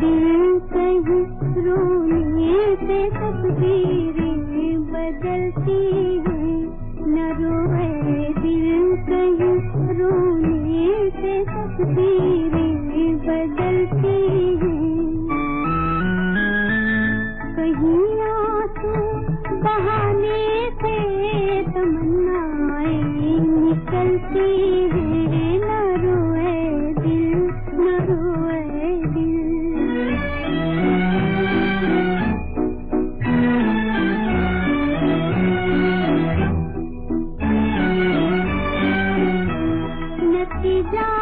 दिन कहीं रोने तकदीरें बदलती न रोए दिन कहीं रोने से तकदीरें की जा